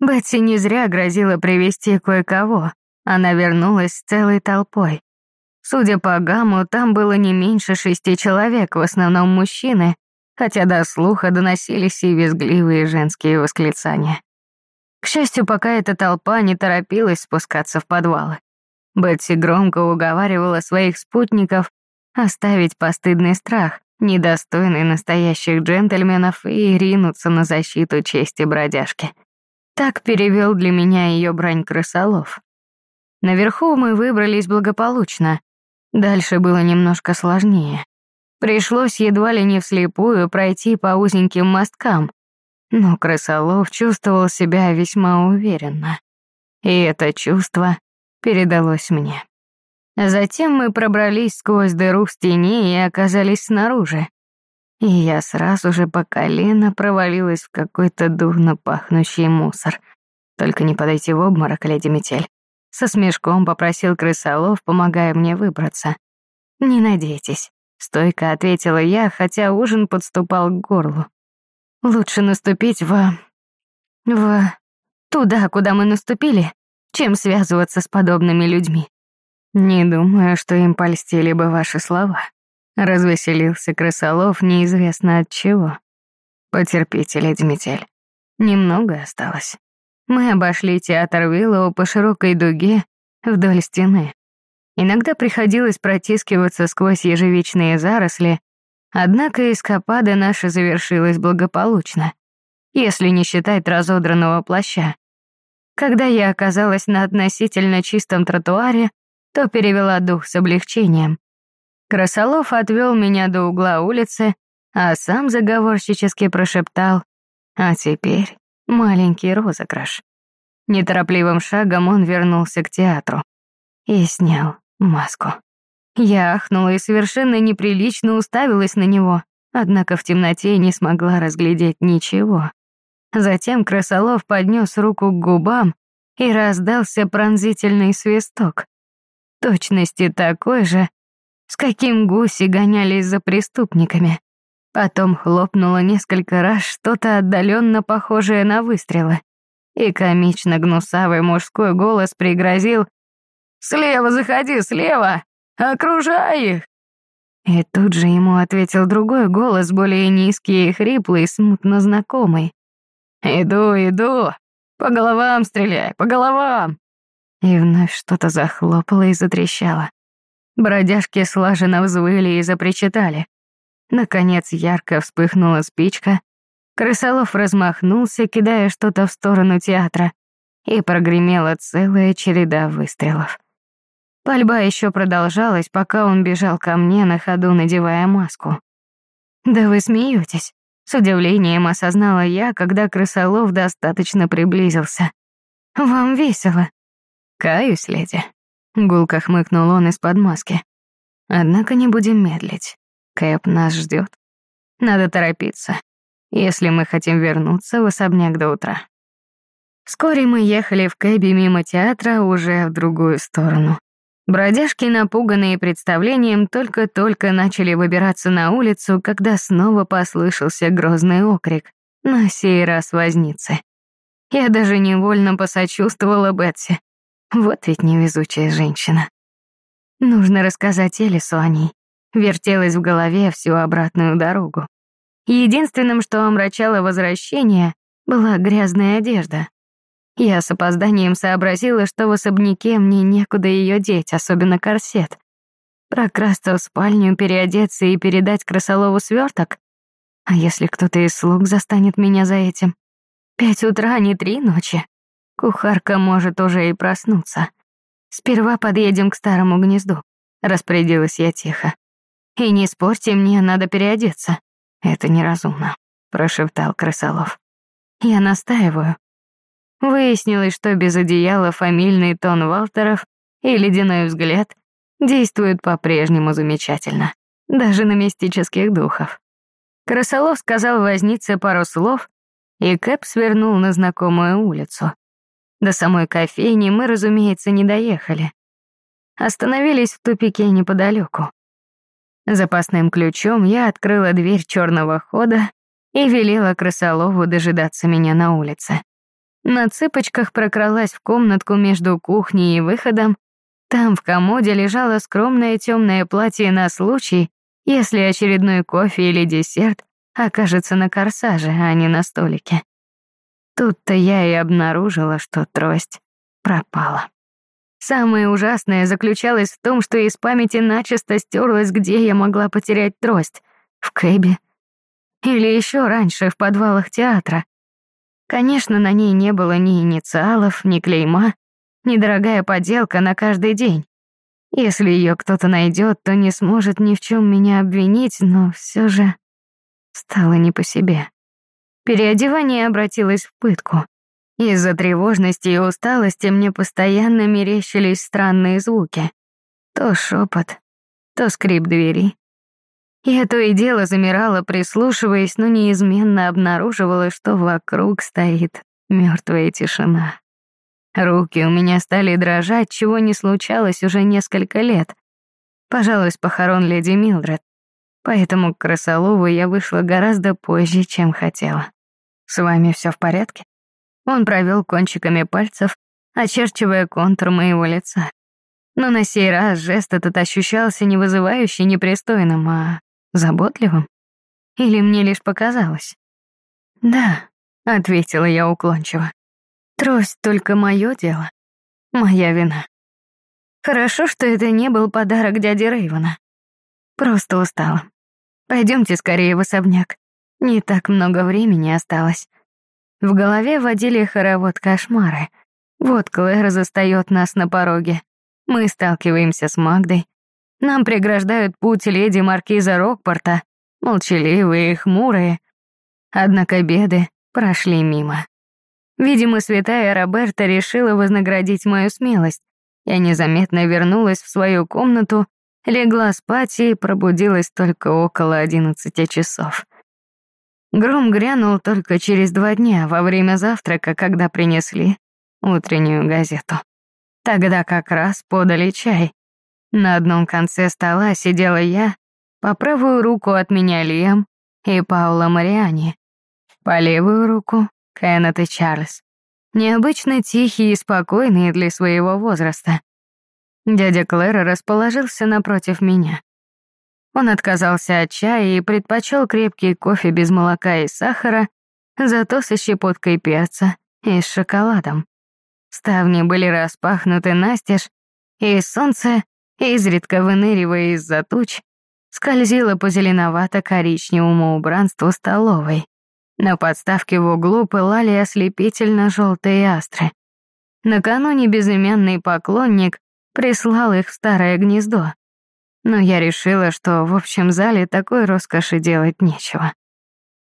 Бетси не зря грозила привести кое-кого. Она вернулась с целой толпой. Судя по гамму, там было не меньше шести человек, в основном мужчины, хотя до слуха доносились и визгливые женские восклицания. К счастью, пока эта толпа не торопилась спускаться в подвалы. Бетси громко уговаривала своих спутников оставить постыдный страх, недостойный настоящих джентльменов, и ринуться на защиту чести бродяжки. Так перевел для меня ее брань крысолов. Наверху мы выбрались благополучно. Дальше было немножко сложнее. Пришлось едва ли не вслепую пройти по узеньким мосткам, но крысолов чувствовал себя весьма уверенно. И это чувство передалось мне. Затем мы пробрались сквозь дыру в стене и оказались снаружи. И я сразу же по колено провалилась в какой-то дурно пахнущий мусор. Только не подойти в обморок, леди Метель. Со смешком попросил крысолов, помогая мне выбраться. «Не надейтесь», — стойко ответила я, хотя ужин подступал к горлу. «Лучше наступить в... в... туда, куда мы наступили, чем связываться с подобными людьми. Не думаю, что им польстили бы ваши слова». Развеселился крысолов неизвестно от чего. Потерпите, леди Метель. Немного осталось. Мы обошли театр Виллоу по широкой дуге вдоль стены. Иногда приходилось протискиваться сквозь ежевичные заросли, однако эскапада наша завершилась благополучно, если не считать разодранного плаща. Когда я оказалась на относительно чистом тротуаре, то перевела дух с облегчением. Красолов отвел меня до угла улицы, а сам заговорщически прошептал «А теперь Маленький розыгрыш. Неторопливым шагом он вернулся к театру и снял маску. Я ахнула и совершенно неприлично уставилась на него, однако в темноте не смогла разглядеть ничего. Затем Красолов поднес руку к губам и раздался пронзительный свисток. Точности такой же, с каким гуси гонялись за преступниками. Потом хлопнуло несколько раз что-то отдаленно похожее на выстрелы. И комично гнусавый мужской голос пригрозил «Слева заходи, слева! Окружай их!» И тут же ему ответил другой голос, более низкий и хриплый, смутно знакомый. «Иду, иду! По головам стреляй, по головам!» И вновь что-то захлопало и затрещало. Бродяжки слаженно взвыли и запричитали. Наконец ярко вспыхнула спичка. Крысолов размахнулся, кидая что-то в сторону театра, и прогремела целая череда выстрелов. Пальба еще продолжалась, пока он бежал ко мне на ходу, надевая маску. «Да вы смеетесь», — с удивлением осознала я, когда крысолов достаточно приблизился. «Вам весело». «Каюсь, леди», — гулко хмыкнул он из-под маски. «Однако не будем медлить. Кэп нас ждет. Надо торопиться, если мы хотим вернуться в особняк до утра. Вскоре мы ехали в кэбе мимо театра уже в другую сторону. Бродяжки, напуганные представлением, только-только начали выбираться на улицу, когда снова послышался грозный окрик, на сей раз возницы. Я даже невольно посочувствовала Бетси. Вот ведь невезучая женщина. Нужно рассказать Элису о ней вертелась в голове всю обратную дорогу. Единственным, что омрачало возвращение, была грязная одежда. Я с опозданием сообразила, что в особняке мне некуда ее деть, особенно корсет. Прокрасться в спальню, переодеться и передать крысолову сверток? А если кто-то из слуг застанет меня за этим? Пять утра, не три ночи. Кухарка может уже и проснуться. Сперва подъедем к старому гнезду, распорядилась я тихо. И не спорьте мне, надо переодеться. Это неразумно, прошептал Крысолов. Я настаиваю. Выяснилось, что без одеяла фамильный тон Валтеров и ледяной взгляд действуют по-прежнему замечательно, даже на мистических духов. Крысолов сказал вознице пару слов, и Кэп свернул на знакомую улицу. До самой кофейни мы, разумеется, не доехали. Остановились в тупике неподалеку. Запасным ключом я открыла дверь черного хода и велела Красолову дожидаться меня на улице. На цыпочках прокралась в комнатку между кухней и выходом. Там в комоде лежало скромное темное платье на случай, если очередной кофе или десерт окажется на корсаже, а не на столике. Тут-то я и обнаружила, что трость пропала. Самое ужасное заключалось в том, что из памяти начисто стерлось, где я могла потерять трость. В кэбе. Или еще раньше, в подвалах театра. Конечно, на ней не было ни инициалов, ни клейма, ни дорогая поделка на каждый день. Если ее кто-то найдет, то не сможет ни в чем меня обвинить, но все же стало не по себе. Переодевание обратилось в пытку. Из-за тревожности и усталости мне постоянно мерещились странные звуки. То шепот, то скрип двери. Я то и дело замирала, прислушиваясь, но неизменно обнаруживала, что вокруг стоит мертвая тишина. Руки у меня стали дрожать, чего не случалось уже несколько лет. Пожалуй, похорон леди Милдред. Поэтому к Красолову я вышла гораздо позже, чем хотела. «С вами все в порядке?» Он провел кончиками пальцев, очерчивая контур моего лица. Но на сей раз жест этот ощущался не вызывающе непристойным, а заботливым. Или мне лишь показалось? «Да», — ответила я уклончиво. «Трость только мое дело. Моя вина. Хорошо, что это не был подарок дяди Рейвена. Просто устала. Пойдемте скорее в особняк. Не так много времени осталось. В голове водили хоровод кошмары. Вот Клэр застаёт нас на пороге. Мы сталкиваемся с Магдой. Нам преграждают путь леди Маркиза Рокпорта, молчаливые и хмурые. Однако беды прошли мимо. Видимо, святая Роберта решила вознаградить мою смелость. Я незаметно вернулась в свою комнату, легла спать и пробудилась только около одиннадцати часов. Гром грянул только через два дня, во время завтрака, когда принесли утреннюю газету. Тогда как раз подали чай. На одном конце стола сидела я, по правую руку от меня Лиам и Паула Мариани, по левую руку — Кеннет и Чарльз. Необычно тихие и спокойные для своего возраста. Дядя Клэр расположился напротив меня. Он отказался от чая и предпочел крепкий кофе без молока и сахара, зато со щепоткой перца и с шоколадом. Ставни были распахнуты настежь, и солнце, изредка выныривая из-за туч, скользило по зеленовато-коричневому убранству столовой. На подставке в углу пылали ослепительно желтые астры. Накануне безымянный поклонник прислал их в старое гнездо но я решила, что в общем зале такой роскоши делать нечего.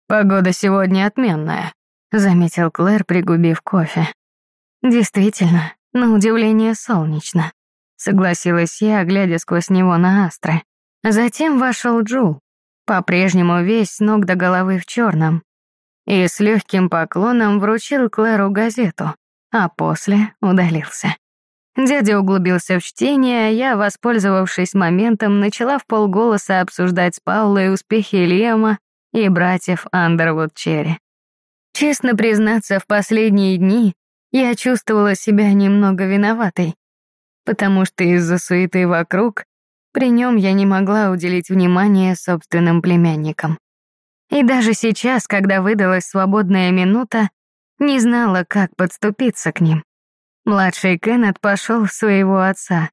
«Погода сегодня отменная», — заметил Клэр, пригубив кофе. «Действительно, на удивление солнечно», — согласилась я, глядя сквозь него на астры. Затем вошел Джул, по-прежнему весь с ног до головы в черном, и с легким поклоном вручил Клэру газету, а после удалился. Дядя углубился в чтение, а я, воспользовавшись моментом, начала в полголоса обсуждать с Паулой успехи Лиама и братьев Андервуд Черри. Честно признаться, в последние дни я чувствовала себя немного виноватой, потому что из-за суеты вокруг при нем я не могла уделить внимание собственным племянникам. И даже сейчас, когда выдалась свободная минута, не знала, как подступиться к ним. Младший Кеннет пошел в своего отца.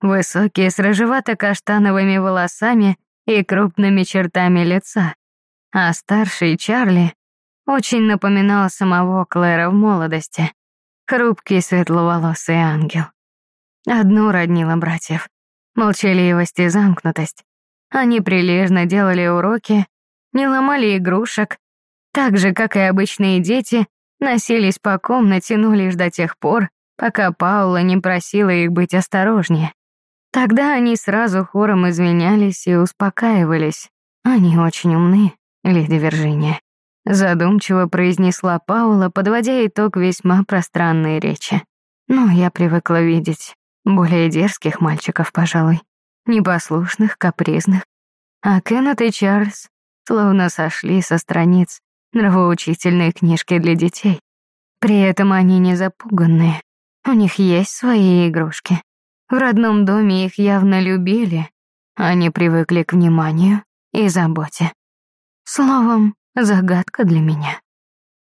Высокий, с рыжевато-каштановыми волосами и крупными чертами лица. А старший Чарли очень напоминал самого Клэра в молодости. Хрупкий светловолосый ангел. Одну роднила братьев. Молчаливость и замкнутость. Они прилежно делали уроки, не ломали игрушек, так же, как и обычные дети, носились по комнате, ну лишь до тех пор, пока Паула не просила их быть осторожнее. Тогда они сразу хором извинялись и успокаивались. Они очень умны, леди Виржиния. Задумчиво произнесла Паула, подводя итог весьма пространной речи. Но я привыкла видеть более дерзких мальчиков, пожалуй. Непослушных, капризных. А Кеннет и Чарльз словно сошли со страниц нравоучительной книжки для детей. При этом они не запуганные. У них есть свои игрушки. В родном доме их явно любили. Они привыкли к вниманию и заботе. Словом, загадка для меня.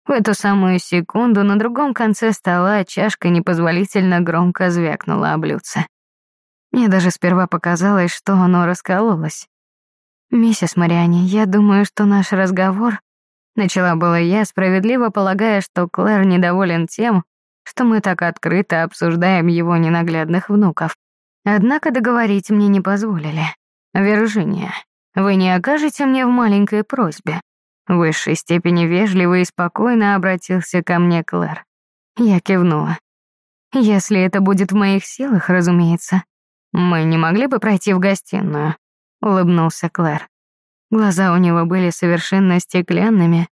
В эту самую секунду на другом конце стола чашка непозволительно громко звякнула о блюдце. Мне даже сперва показалось, что оно раскололось. «Миссис Мариани, я думаю, что наш разговор...» Начала была я, справедливо полагая, что Клэр недоволен тем, что мы так открыто обсуждаем его ненаглядных внуков. Однако договорить мне не позволили. «Виржиния, вы не окажете мне в маленькой просьбе?» В высшей степени вежливо и спокойно обратился ко мне Клэр. Я кивнула. «Если это будет в моих силах, разумеется. Мы не могли бы пройти в гостиную?» улыбнулся Клэр. Глаза у него были совершенно стеклянными.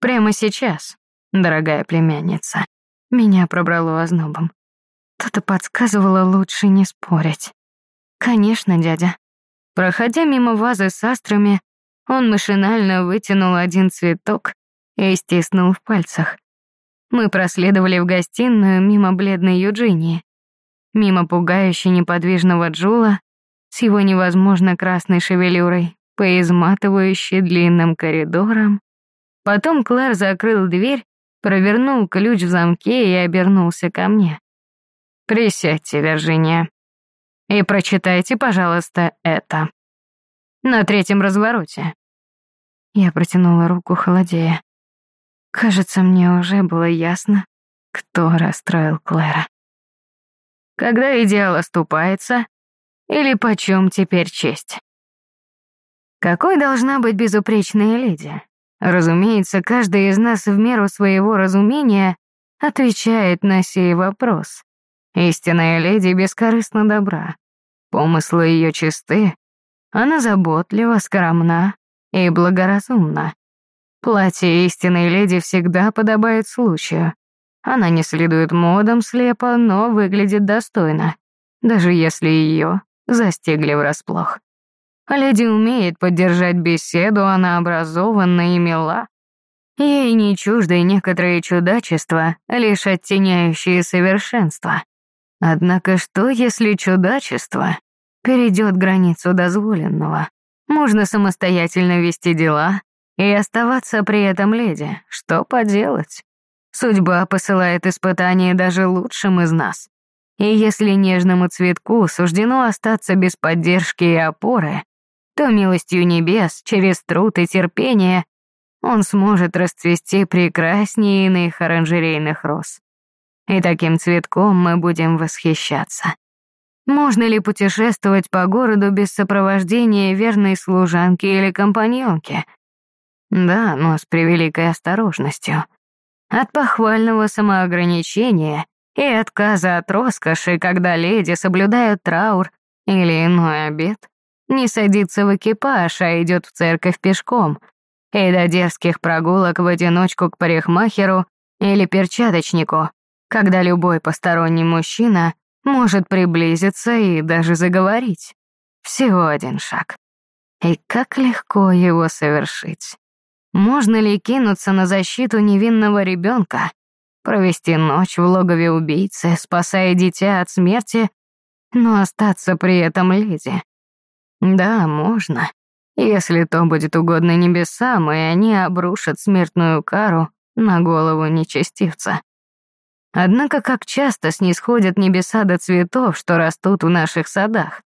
Прямо сейчас, дорогая племянница. Меня пробрало ознобом. Кто-то подсказывало лучше не спорить. Конечно, дядя. Проходя мимо вазы с астрами, он машинально вытянул один цветок и стиснул в пальцах. Мы проследовали в гостиную мимо бледной Юджинии, мимо пугающе неподвижного Джула с его невозможно красной шевелюрой, по изматывающей длинным коридорам. Потом Клэр закрыл дверь, провернул ключ в замке и обернулся ко мне. «Присядьте, Виржиния, и прочитайте, пожалуйста, это. На третьем развороте». Я протянула руку, холодея. Кажется, мне уже было ясно, кто расстроил Клэра. Когда идеал оступается, или почем теперь честь? Какой должна быть безупречная леди? Разумеется, каждый из нас в меру своего разумения отвечает на сей вопрос. Истинная леди бескорыстно добра. Помыслы ее чисты. Она заботлива, скромна и благоразумна. Платье истинной леди всегда подобает случаю. Она не следует модам слепо, но выглядит достойно, даже если ее застигли врасплох. Леди умеет поддержать беседу, она образована и мила. Ей не чужды некоторые чудачества, лишь оттеняющие совершенство. Однако что, если чудачество перейдет границу дозволенного? Можно самостоятельно вести дела и оставаться при этом леди. Что поделать? Судьба посылает испытания даже лучшим из нас. И если нежному цветку суждено остаться без поддержки и опоры, то милостью небес, через труд и терпение, он сможет расцвести прекраснее иных оранжерейных роз. И таким цветком мы будем восхищаться. Можно ли путешествовать по городу без сопровождения верной служанки или компаньонки? Да, но с превеликой осторожностью. От похвального самоограничения и отказа от роскоши, когда леди соблюдают траур или иной обед, не садится в экипаж, а идет в церковь пешком, и до дерзких прогулок в одиночку к парикмахеру или перчаточнику, когда любой посторонний мужчина может приблизиться и даже заговорить. Всего один шаг. И как легко его совершить. Можно ли кинуться на защиту невинного ребенка, провести ночь в логове убийцы, спасая дитя от смерти, но остаться при этом леди. Да, можно, если то будет угодно небесам, и они обрушат смертную кару на голову нечестивца. Однако как часто снисходят небеса до цветов, что растут в наших садах?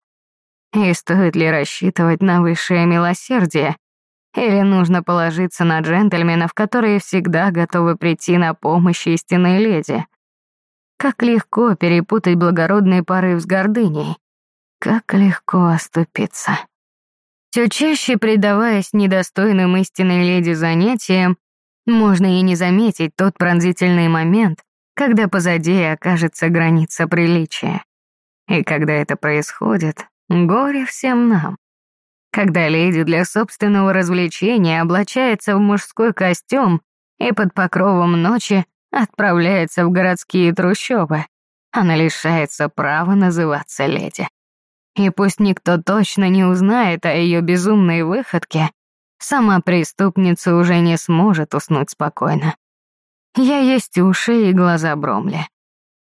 И стоит ли рассчитывать на высшее милосердие, или нужно положиться на джентльменов, которые всегда готовы прийти на помощь истинной леди? Как легко перепутать благородный порыв с гордыней. Как легко оступиться. Все чаще предаваясь недостойным истинной леди занятиям, можно и не заметить тот пронзительный момент, когда позади окажется граница приличия. И когда это происходит, горе всем нам. Когда леди для собственного развлечения облачается в мужской костюм и под покровом ночи отправляется в городские трущобы, она лишается права называться леди. И пусть никто точно не узнает о ее безумной выходке, сама преступница уже не сможет уснуть спокойно. Я есть уши и глаза Бромли.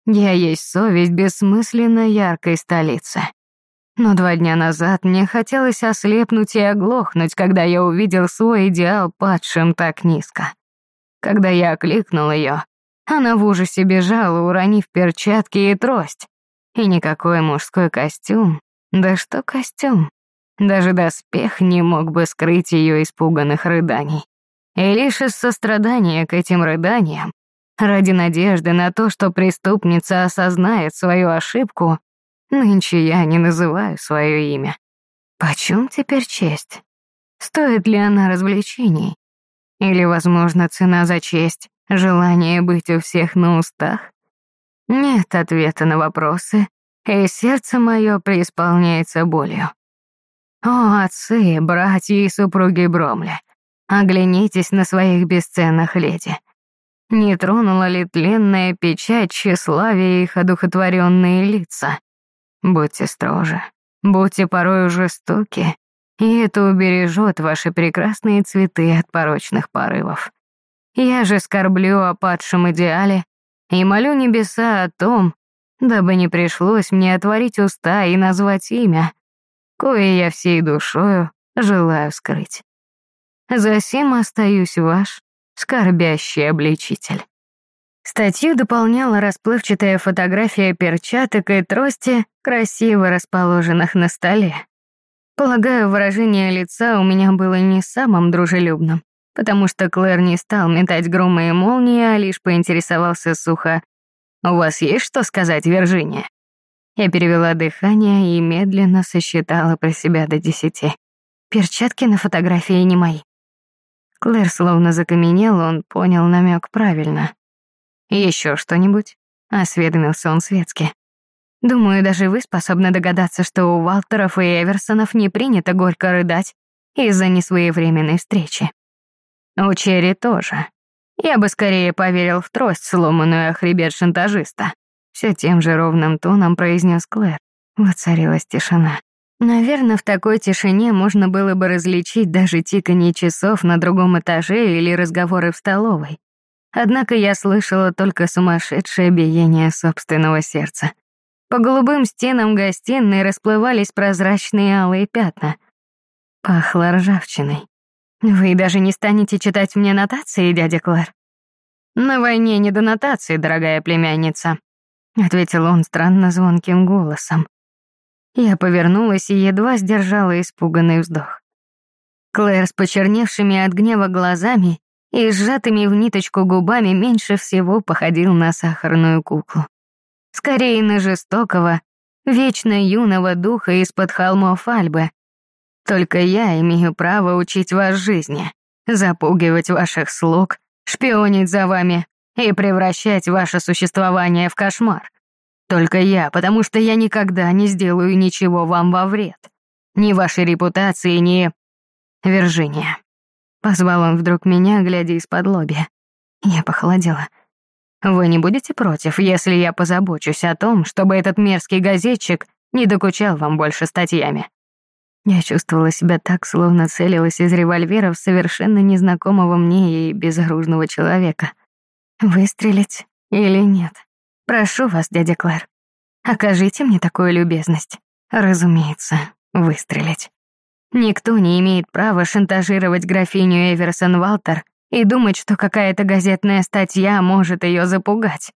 Я есть совесть бессмысленно яркой столицы. Но два дня назад мне хотелось ослепнуть и оглохнуть, когда я увидел свой идеал падшим так низко. Когда я окликнул ее, она в ужасе бежала, уронив перчатки и трость. И никакой мужской костюм, да что костюм, даже доспех не мог бы скрыть ее испуганных рыданий. И лишь из сострадания к этим рыданиям, ради надежды на то, что преступница осознает свою ошибку, нынче я не называю свое имя. Почем теперь честь? Стоит ли она развлечений? Или, возможно, цена за честь — желание быть у всех на устах? Нет ответа на вопросы, и сердце мое преисполняется болью. О, отцы, братья и супруги Бромли, оглянитесь на своих бесценных леди. Не тронула ли тленная печать тщеславия их одухотворенные лица? Будьте строже, будьте порою жестоки, и это убережет ваши прекрасные цветы от порочных порывов. Я же скорблю о падшем идеале и молю небеса о том, дабы не пришлось мне отворить уста и назвать имя, кое я всей душою желаю скрыть. Засим остаюсь ваш скорбящий обличитель. Статью дополняла расплывчатая фотография перчаток и трости, красиво расположенных на столе. Полагаю, выражение лица у меня было не самым дружелюбным, потому что Клэр не стал метать громы и молнии, а лишь поинтересовался сухо. «У вас есть что сказать, Виржиния?» Я перевела дыхание и медленно сосчитала про себя до десяти. Перчатки на фотографии не мои. Клэр словно закаменел, он понял намек правильно. Еще что-нибудь?» — осведомился он светски. «Думаю, даже вы способны догадаться, что у Валтеров и Эверсонов не принято горько рыдать из-за несвоевременной встречи. У Черри тоже. Я бы скорее поверил в трость, сломанную о хребет шантажиста. Все тем же ровным тоном произнес Клэр. Воцарилась тишина. Наверное, в такой тишине можно было бы различить даже тиканье часов на другом этаже или разговоры в столовой. Однако я слышала только сумасшедшее биение собственного сердца. По голубым стенам гостиной расплывались прозрачные алые пятна. Пахло ржавчиной. «Вы даже не станете читать мне нотации, дядя Клэр?» «На войне не до нотации, дорогая племянница», — ответил он странно звонким голосом. Я повернулась и едва сдержала испуганный вздох. Клэр с почерневшими от гнева глазами и сжатыми в ниточку губами меньше всего походил на сахарную куклу. Скорее на жестокого, вечно юного духа из-под холмов Альбы. Только я имею право учить вас жизни, запугивать ваших слуг, шпионить за вами и превращать ваше существование в кошмар. Только я, потому что я никогда не сделаю ничего вам во вред. Ни вашей репутации, ни... Виржиния. Позвал он вдруг меня, глядя из-под лобья. Я похолодела. Вы не будете против, если я позабочусь о том, чтобы этот мерзкий газетчик не докучал вам больше статьями? Я чувствовала себя так, словно целилась из револьвера в совершенно незнакомого мне и безоружного человека. Выстрелить или нет? Прошу вас, дядя Клэр, окажите мне такую любезность. Разумеется, выстрелить. Никто не имеет права шантажировать графиню Эверсон Валтер и думать, что какая-то газетная статья может ее запугать.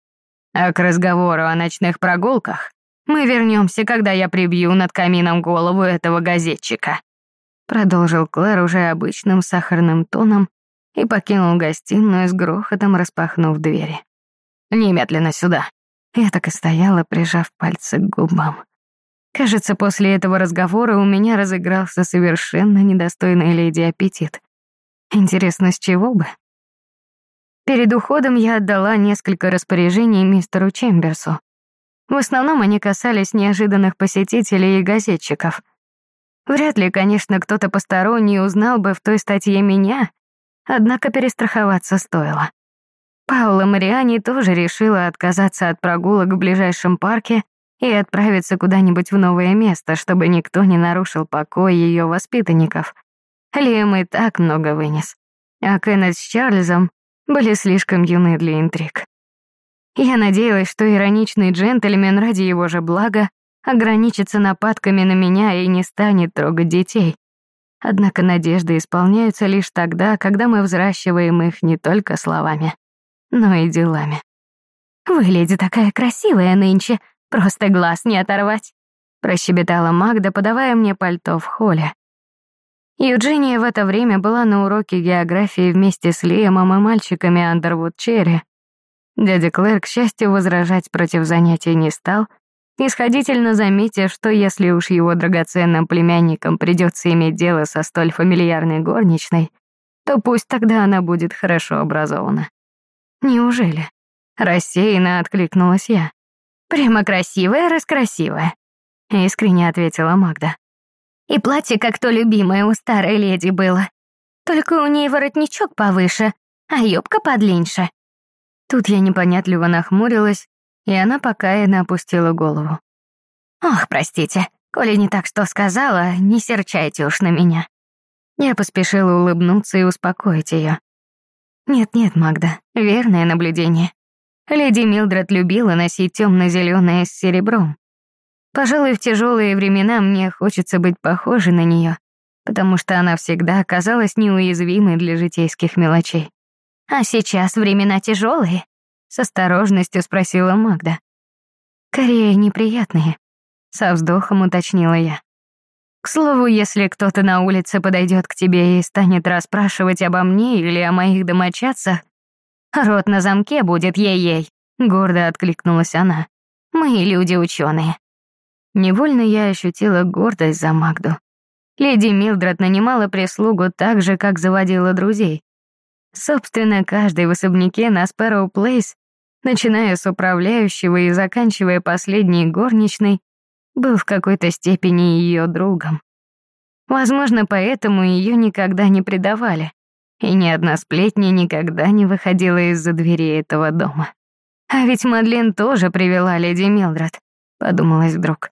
А к разговору о ночных прогулках мы вернемся, когда я прибью над камином голову этого газетчика. Продолжил Клэр уже обычным сахарным тоном и покинул гостиную с грохотом, распахнув двери. «Немедленно сюда». Я так и стояла, прижав пальцы к губам. Кажется, после этого разговора у меня разыгрался совершенно недостойный леди аппетит. Интересно, с чего бы? Перед уходом я отдала несколько распоряжений мистеру Чемберсу. В основном они касались неожиданных посетителей и газетчиков. Вряд ли, конечно, кто-то посторонний узнал бы в той статье меня, однако перестраховаться стоило. Паула Мариани тоже решила отказаться от прогулок в ближайшем парке и отправиться куда-нибудь в новое место, чтобы никто не нарушил покой ее воспитанников. Лиам и так много вынес. А Кеннет с Чарльзом были слишком юны для интриг. Я надеялась, что ироничный джентльмен ради его же блага ограничится нападками на меня и не станет трогать детей. Однако надежды исполняются лишь тогда, когда мы взращиваем их не только словами, но и делами. «Вы, леди, такая красивая нынче, просто глаз не оторвать», прощебетала Магда, подавая мне пальто в холле. Юджиния в это время была на уроке географии вместе с Лиэмом и мальчиками Андервуд Черри. Дядя Клэр, к счастью, возражать против занятий не стал, исходительно заметив, что если уж его драгоценным племянникам придется иметь дело со столь фамильярной горничной, то пусть тогда она будет хорошо образована. Неужели? Рассеянно откликнулась я. «Прямо красивая-раскрасивая», — искренне ответила Магда. «И платье как то любимое у старой леди было. Только у ней воротничок повыше, а юбка подлиннее». Тут я непонятливо нахмурилась, и она покаянно опустила голову. «Ох, простите, коли не так что сказала, не серчайте уж на меня». Я поспешила улыбнуться и успокоить ее. «Нет-нет, Магда, верное наблюдение. Леди Милдред любила носить темно-зеленое с серебром. Пожалуй, в тяжелые времена мне хочется быть похожей на нее, потому что она всегда оказалась неуязвимой для житейских мелочей. А сейчас времена тяжелые? С осторожностью спросила Магда. Скорее, неприятные. Со вздохом уточнила я. К слову, если кто-то на улице подойдет к тебе и станет расспрашивать обо мне или о моих домочадцах, «Рот на замке будет ей-ей», — гордо откликнулась она. «Мы люди ученые. Невольно я ощутила гордость за Магду. Леди Милдред нанимала прислугу так же, как заводила друзей. Собственно, каждый в особняке на Спэроу Плейс, начиная с управляющего и заканчивая последней горничной, был в какой-то степени ее другом. Возможно, поэтому ее никогда не предавали и ни одна сплетня никогда не выходила из-за двери этого дома. А ведь Мадлен тоже привела леди Милдред, подумалось вдруг.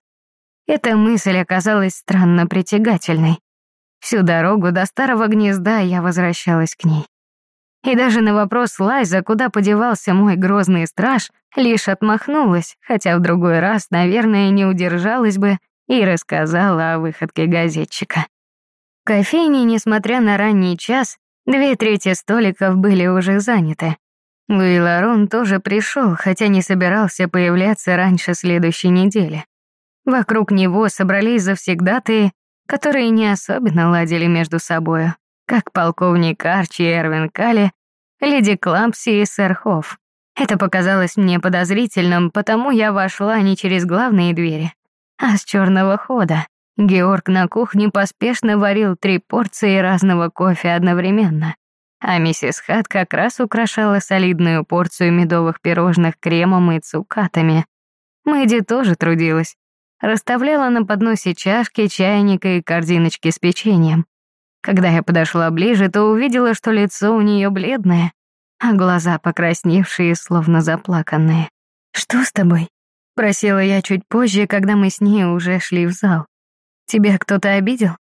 Эта мысль оказалась странно притягательной. Всю дорогу до старого гнезда я возвращалась к ней. И даже на вопрос Лайза, куда подевался мой грозный страж, лишь отмахнулась, хотя в другой раз, наверное, не удержалась бы и рассказала о выходке газетчика. В кофейне, несмотря на ранний час, Две трети столиков были уже заняты. Луи Ларон тоже пришел, хотя не собирался появляться раньше следующей недели. Вокруг него собрались завсегдатые, которые не особенно ладили между собою, как полковник Арчи и Эрвин Калли, леди Клампси и сэр Хофф. Это показалось мне подозрительным, потому я вошла не через главные двери, а с черного хода. Георг на кухне поспешно варил три порции разного кофе одновременно, а миссис Хат как раз украшала солидную порцию медовых пирожных кремом и цукатами. Мэдди тоже трудилась. Расставляла на подносе чашки, чайника и корзиночки с печеньем. Когда я подошла ближе, то увидела, что лицо у нее бледное, а глаза покрасневшие, словно заплаканные. «Что с тобой?» — просила я чуть позже, когда мы с ней уже шли в зал. Тебя кто-то обидел?»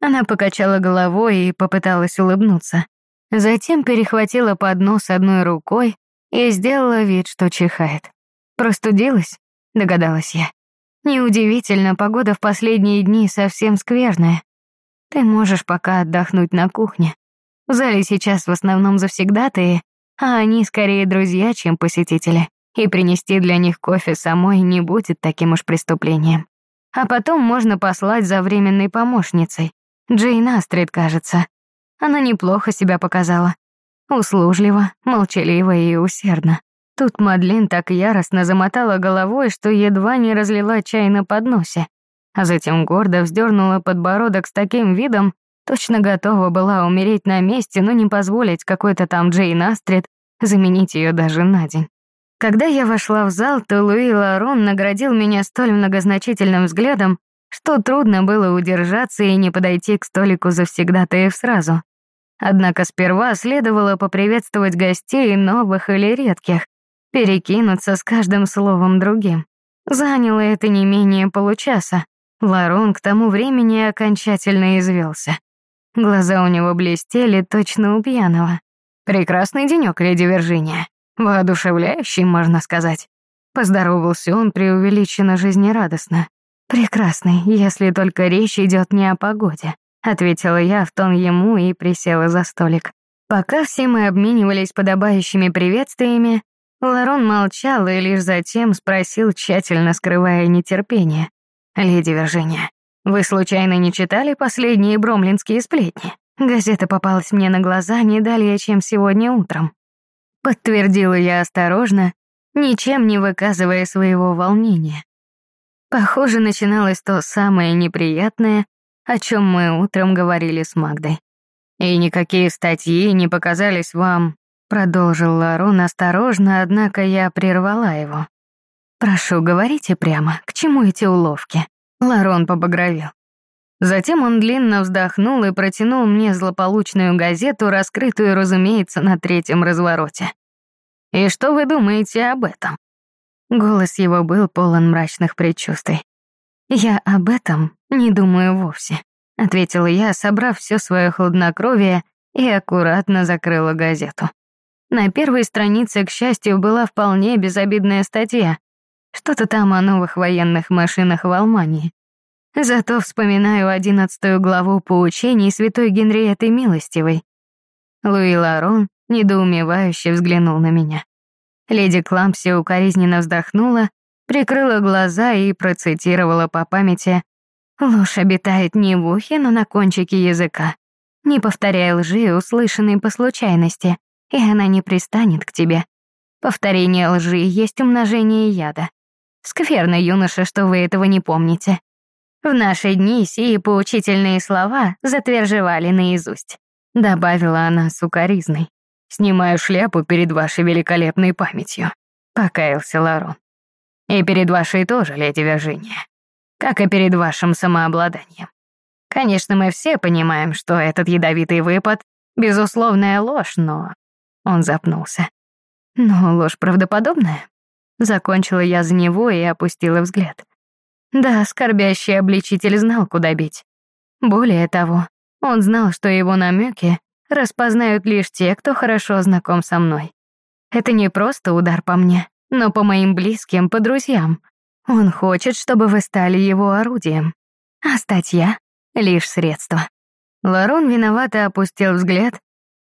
Она покачала головой и попыталась улыбнуться. Затем перехватила поднос одной рукой и сделала вид, что чихает. «Простудилась?» — догадалась я. «Неудивительно, погода в последние дни совсем скверная. Ты можешь пока отдохнуть на кухне. В зале сейчас в основном завсегдатые, а они скорее друзья, чем посетители, и принести для них кофе самой не будет таким уж преступлением. А потом можно послать за временной помощницей. Джейн Астрид, кажется. Она неплохо себя показала. Услужливо, молчаливо и усердно. Тут Мадлен так яростно замотала головой, что едва не разлила чай на подносе, а затем гордо вздернула подбородок с таким видом, точно готова была умереть на месте, но не позволить какой-то там Джейн Астрид заменить ее даже на день. Когда я вошла в зал, то Луи Ларон наградил меня столь многозначительным взглядом, что трудно было удержаться и не подойти к столику завсегдатаев сразу. Однако сперва следовало поприветствовать гостей новых или редких, перекинуться с каждым словом другим. Заняло это не менее получаса. Ларон к тому времени окончательно извелся. Глаза у него блестели точно у пьяного. «Прекрасный денёк, леди Виржиния. Воодушевляющий, можно сказать». Поздоровался он преувеличенно жизнерадостно. «Прекрасный, если только речь идет не о погоде», ответила я в тон ему и присела за столик. Пока все мы обменивались подобающими приветствиями, Ларон молчал и лишь затем спросил, тщательно скрывая нетерпение. «Леди Виржиния, вы случайно не читали последние бромлинские сплетни? Газета попалась мне на глаза не далее, чем сегодня утром». Подтвердила я осторожно, ничем не выказывая своего волнения. Похоже, начиналось то самое неприятное, о чем мы утром говорили с Магдой. «И никакие статьи не показались вам Продолжил Ларон осторожно, однако я прервала его. «Прошу, говорите прямо, к чему эти уловки?» Ларон побагровел. Затем он длинно вздохнул и протянул мне злополучную газету, раскрытую, разумеется, на третьем развороте. «И что вы думаете об этом?» Голос его был полон мрачных предчувствий. «Я об этом не думаю вовсе», — ответила я, собрав все свое хладнокровие и аккуратно закрыла газету. На первой странице, к счастью, была вполне безобидная статья. Что-то там о новых военных машинах в Алмании. Зато вспоминаю одиннадцатую главу поучений святой Генриетты Милостивой. Луи Ларон недоумевающе взглянул на меня. Леди Кламси укоризненно вздохнула, прикрыла глаза и процитировала по памяти «Ложь обитает не в ухе, но на кончике языка. Не повторяй лжи, услышанной по случайности и она не пристанет к тебе. Повторение лжи есть умножение яда. Скверно, юноша, что вы этого не помните. В наши дни сии поучительные слова затверживали наизусть. Добавила она сукоризной. «Снимаю шляпу перед вашей великолепной памятью», — покаялся Ларон. «И перед вашей тоже, леди Виржиния. Как и перед вашим самообладанием. Конечно, мы все понимаем, что этот ядовитый выпад — безусловная ложь, но он запнулся. Но ложь правдоподобная. Закончила я за него и опустила взгляд. Да, скорбящий обличитель знал, куда бить. Более того, он знал, что его намеки распознают лишь те, кто хорошо знаком со мной. Это не просто удар по мне, но по моим близким, по друзьям. Он хочет, чтобы вы стали его орудием. А статья — лишь средство. Ларон виновато опустил взгляд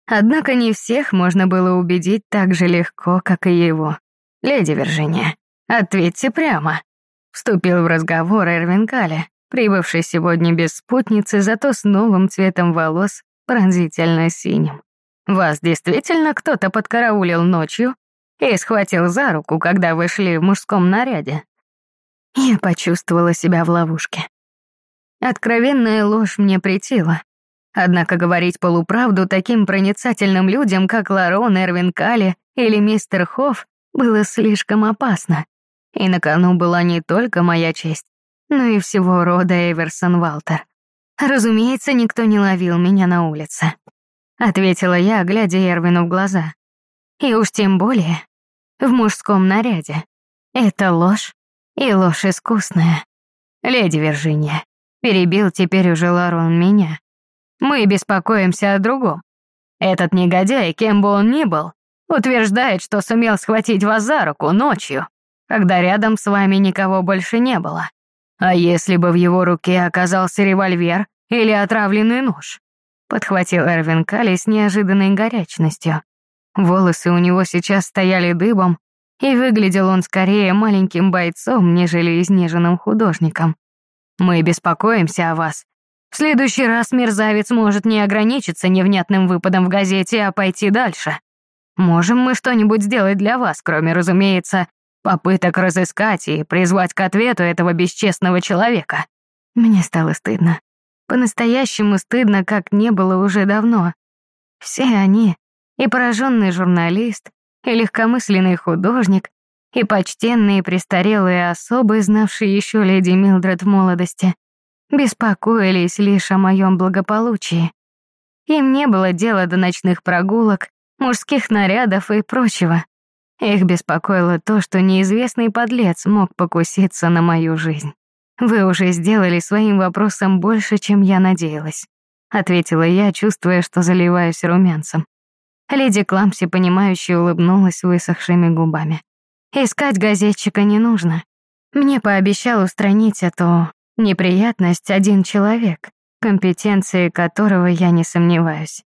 Однако не всех можно было убедить так же легко, как и его. «Леди Виржиния, ответьте прямо», — вступил в разговор Эрвин Калли, прибывший сегодня без спутницы, зато с новым цветом волос, пронзительно синим. «Вас действительно кто-то подкараулил ночью и схватил за руку, когда вы шли в мужском наряде?» Я почувствовала себя в ловушке. Откровенная ложь мне претила, Однако говорить полуправду таким проницательным людям, как Ларон, Эрвин Калли или мистер Хофф, было слишком опасно. И на кону была не только моя честь, но и всего рода Эверсон Валтер. Разумеется, никто не ловил меня на улице. Ответила я, глядя Эрвину в глаза. И уж тем более в мужском наряде. Это ложь, и ложь искусная. Леди Виржиния, перебил теперь уже Ларон меня. Мы беспокоимся о другом. Этот негодяй, кем бы он ни был, утверждает, что сумел схватить вас за руку ночью, когда рядом с вами никого больше не было. А если бы в его руке оказался револьвер или отравленный нож? Подхватил Эрвин Калли с неожиданной горячностью. Волосы у него сейчас стояли дыбом, и выглядел он скорее маленьким бойцом, нежели изнеженным художником. «Мы беспокоимся о вас в следующий раз мерзавец может не ограничиться невнятным выпадом в газете, а пойти дальше. Можем мы что-нибудь сделать для вас, кроме, разумеется, попыток разыскать и призвать к ответу этого бесчестного человека?» Мне стало стыдно. По-настоящему стыдно, как не было уже давно. Все они, и пораженный журналист, и легкомысленный художник, и почтенные престарелые особы, знавшие еще леди Милдред в молодости, беспокоились лишь о моем благополучии. Им не было дела до ночных прогулок, мужских нарядов и прочего. Их беспокоило то, что неизвестный подлец мог покуситься на мою жизнь. «Вы уже сделали своим вопросом больше, чем я надеялась», — ответила я, чувствуя, что заливаюсь румянцем. Леди Кламси, понимающе улыбнулась высохшими губами. Искать газетчика не нужно. Мне пообещал устранить эту неприятность один человек, компетенции которого я не сомневаюсь.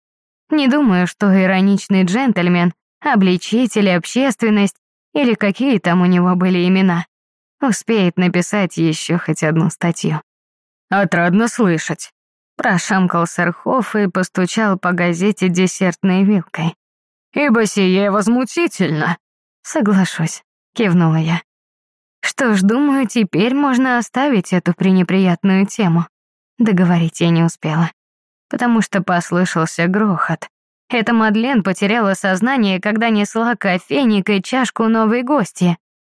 Не думаю, что ироничный джентльмен, обличитель, общественность или какие там у него были имена, успеет написать еще хоть одну статью. «Отрадно слышать», — прошамкал Сархов и постучал по газете десертной вилкой. «Ибо сие возмутительно». «Соглашусь», — кивнула я. Что ж, думаю, теперь можно оставить эту пренеприятную тему. Договорить я не успела, потому что послышался грохот. Эта Мадлен потеряла сознание, когда несла кофейник и чашку новой гости.